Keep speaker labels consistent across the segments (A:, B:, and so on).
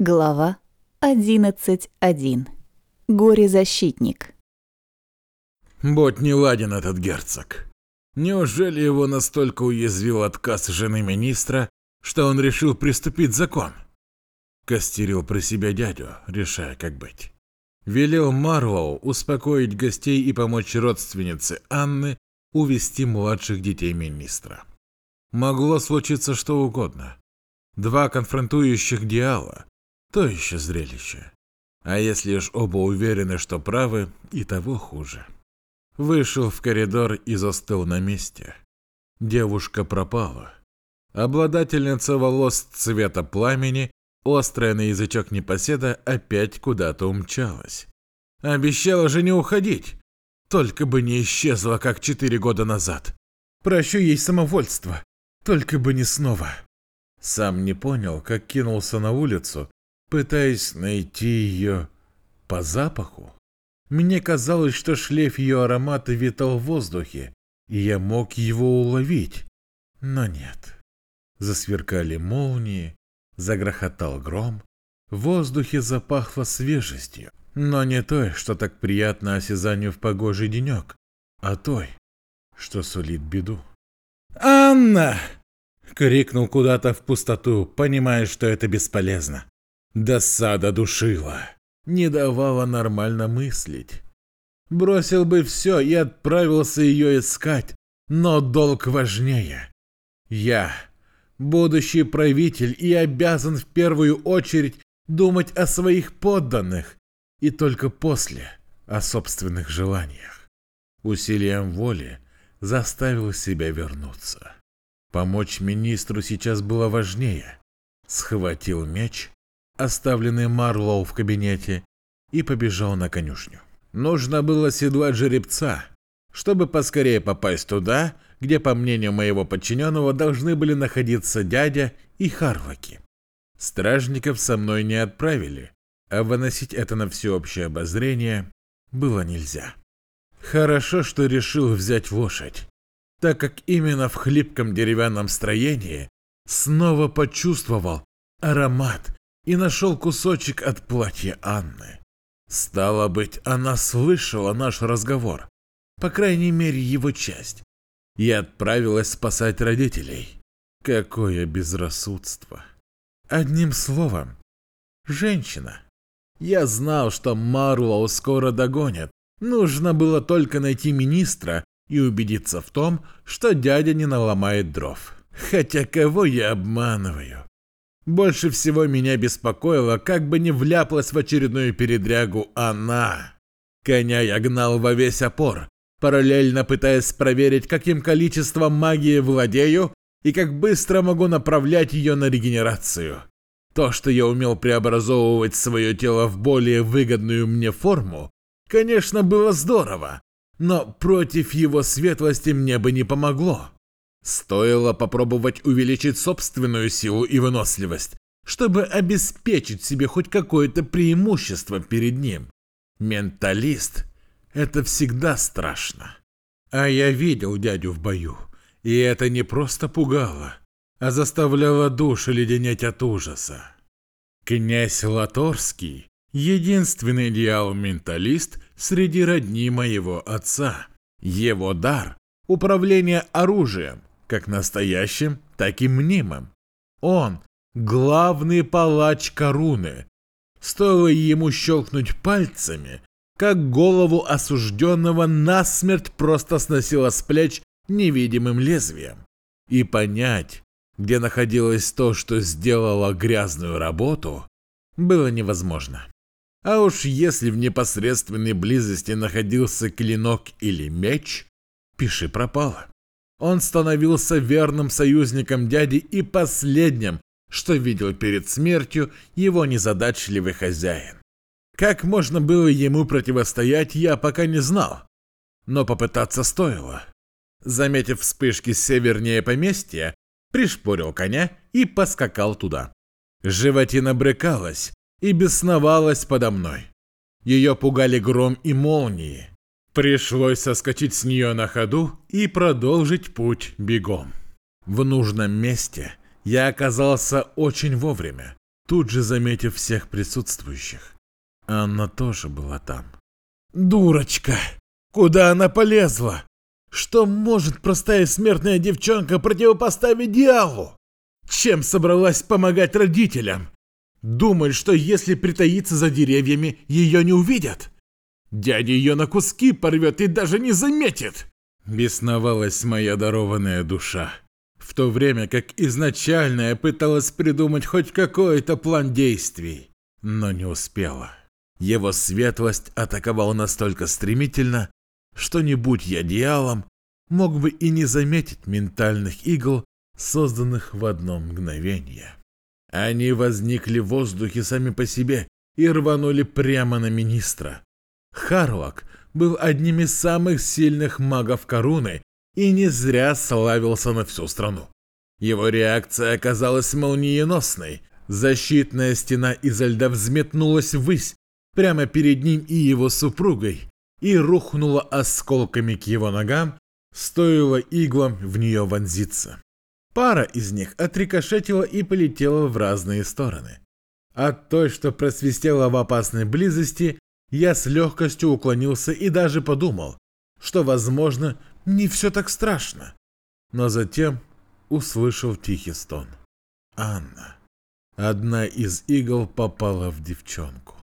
A: Глава 11.1. Горе-защитник.
B: Будь не ладен этот герцог. Неужели его настолько уязвил отказ жены министра, что он решил приступить закон? Костерил про себя дядю, решая, как быть. Велел Марлоу успокоить гостей и помочь родственнице Анны увести младших детей министра. Могло случиться что угодно. Два конфронтующих диала, то еще зрелище. А если уж оба уверены, что правы, и того хуже. Вышел в коридор и застыл на месте. Девушка пропала. Обладательница волос цвета пламени, острая на язычок непоседа, опять куда-то умчалась. Обещала же не уходить. Только бы не исчезла, как четыре года назад. Прощу ей самовольство. Только бы не снова. Сам не понял, как кинулся на улицу, пытаясь найти ее по запаху. Мне казалось, что шлейф ее аромата витал в воздухе, и я мог его уловить. Но нет. Засверкали молнии, загрохотал гром, в воздухе запахло свежестью, но не той, что так приятно осязанию в погожий денек, а той, что сулит беду. «Анна!» — крикнул куда-то в пустоту, понимая, что это бесполезно. Досада душила, не давала нормально мыслить. Бросил бы все и отправился ее искать, но долг важнее. Я, будущий правитель, и обязан в первую очередь думать о своих подданных, и только после о собственных желаниях. Усилием воли заставил себя вернуться. Помочь министру сейчас было важнее. Схватил меч оставленный Марлоу в кабинете, и побежал на конюшню. Нужно было седлать жеребца, чтобы поскорее попасть туда, где, по мнению моего подчиненного, должны были находиться дядя и Харваки. Стражников со мной не отправили, а выносить это на всеобщее обозрение было нельзя. Хорошо, что решил взять лошадь, так как именно в хлипком деревянном строении снова почувствовал аромат и нашел кусочек от платья Анны. Стало быть, она слышала наш разговор, по крайней мере его часть, и отправилась спасать родителей. Какое безрассудство. Одним словом, женщина. Я знал, что Марлоу скоро догонят. Нужно было только найти министра и убедиться в том, что дядя не наломает дров. Хотя кого я обманываю? Больше всего меня беспокоило, как бы не вляпалась в очередную передрягу она. Коня я гнал во весь опор, параллельно пытаясь проверить, каким количеством магии владею и как быстро могу направлять ее на регенерацию. То, что я умел преобразовывать свое тело в более выгодную мне форму, конечно, было здорово, но против его светлости мне бы не помогло. Стоило попробовать увеличить собственную силу и выносливость, чтобы обеспечить себе хоть какое-то преимущество перед ним. Менталист — это всегда страшно. А я видел дядю в бою, и это не просто пугало, а заставляло душу леденеть от ужаса. Князь Латорский — единственный идеал-менталист среди родни моего отца. Его дар — управление оружием, как настоящим, так и мнимым. Он – главный палач Коруны. Стоило ему щелкнуть пальцами, как голову осужденного насмерть просто сносило с плеч невидимым лезвием. И понять, где находилось то, что сделало грязную работу, было невозможно. А уж если в непосредственной близости находился клинок или меч, пиши пропало. Он становился верным союзником дяди и последним, что видел перед смертью его незадачливый хозяин. Как можно было ему противостоять, я пока не знал, но попытаться стоило. Заметив вспышки севернее поместья, пришпорил коня и поскакал туда. Животина брыкалась и бесновалась подо мной. Ее пугали гром и молнии. Пришлось соскочить с нее на ходу и продолжить путь бегом. В нужном месте я оказался очень вовремя. тут же заметив всех присутствующих. Анна тоже была там. «Дурочка! Куда она полезла? Что может простая смертная девчонка противопоставить Диалу? Чем собралась помогать родителям? Думает, что если притаиться за деревьями, ее не увидят? Дядя ее на куски порвет и даже не заметит!» Бесновалась моя дарованная душа. В то время как изначально я пыталась придумать хоть какой-то план действий, но не успела. Его светлость атаковал настолько стремительно, что не будь я дьяволом, мог бы и не заметить ментальных игл, созданных в одно мгновение. Они возникли в воздухе сами по себе и рванули прямо на министра. Харлок был одним из самых сильных магов Коруны и не зря славился на всю страну. Его реакция оказалась молниеносной. Защитная стена изо льда взметнулась ввысь, прямо перед ним и его супругой, и рухнула осколками к его ногам, стоило иглам в нее вонзиться. Пара из них отрикошетила и полетела в разные стороны. От той, что просвистела в опасной близости, я с легкостью уклонился и даже подумал, что, возможно, не все так страшно. Но затем услышал тихий стон. Анна. Одна из игл попала в девчонку.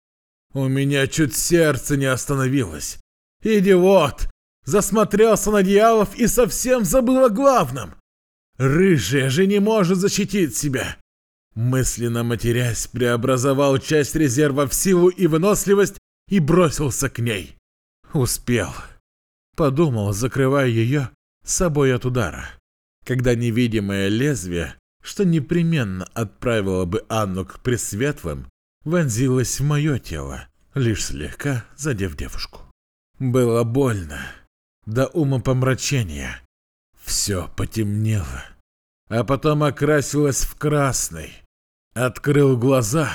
B: У меня чуть сердце не остановилось. Идиот! Засмотрелся на дьяволов и совсем забыл о главном. Рыжая же не может защитить себя. Мысленно матерясь, преобразовал часть резерва в силу и выносливость и бросился к ней. Успел. Подумал, закрывая ее собой от удара. Когда невидимое лезвие, что непременно отправило бы Анну к Пресветлым, вонзилось в мое тело, лишь слегка задев девушку. Было больно, до умопомрачения. Все потемнело, а потом окрасилось в красный. Открыл глаза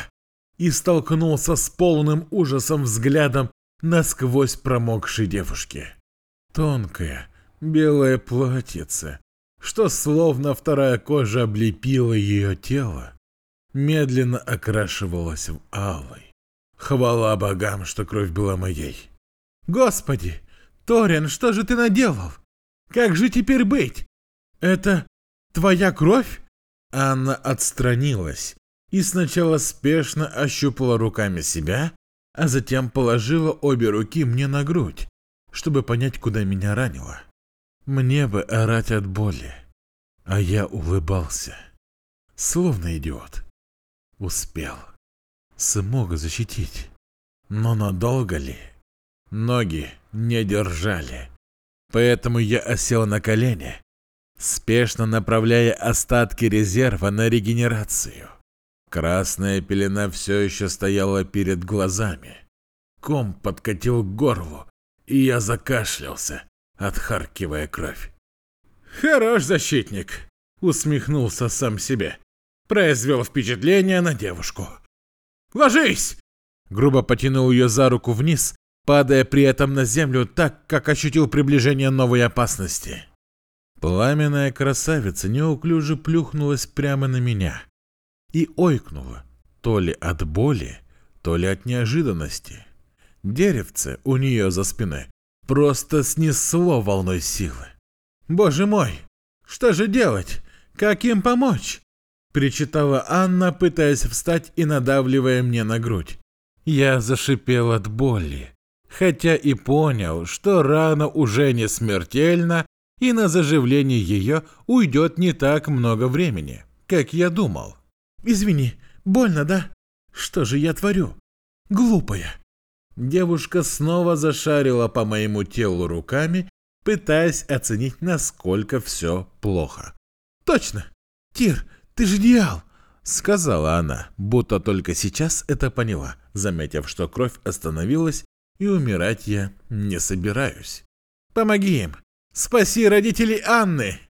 B: и столкнулся с полным ужасом взглядом насквозь промокшей девушки. Тонкое, белое платьице, что словно вторая кожа облепила ее тело, медленно окрашивалась в алый. Хвала богам, что кровь была моей. Господи, Ториан, что же ты наделал? Как же теперь быть? Это твоя кровь? Анна отстранилась и сначала спешно ощупала руками себя, а затем положила обе руки мне на грудь, чтобы понять, куда меня ранило. Мне бы орать от боли, а я улыбался, словно идиот. Успел. Смог защитить. Но надолго ли? Ноги не держали. Поэтому я осел на колени, спешно направляя остатки резерва на регенерацию. Красная пелена все еще стояла перед глазами. Ком подкатил к горлу, и я закашлялся, отхаркивая кровь. «Хорош защитник!» — усмехнулся сам себе. Произвел впечатление на девушку. «Ложись!» Грубо потянул ее за руку вниз, падая при этом на землю так, как ощутил приближение новой опасности. Пламенная красавица неуклюже плюхнулась прямо на меня и ойкнула, то ли от боли, то ли от неожиданности. Деревце у нее за спиной просто снесло волной силы. «Боже мой, что же делать? Как им помочь?» Причитала Анна, пытаясь встать и надавливая мне на грудь. Я зашипел от боли, хотя и понял, что рана уже не смертельна, и на заживление ее уйдет не так много времени, как я думал. «Извини, больно, да? Что же я творю? Глупая!» Девушка снова зашарила по моему телу руками, пытаясь оценить, насколько все плохо. «Точно! Тир, ты же Диал!» — сказала она, будто только сейчас это поняла, заметив, что кровь остановилась, и умирать я не собираюсь. «Помоги им! Спаси родителей Анны!»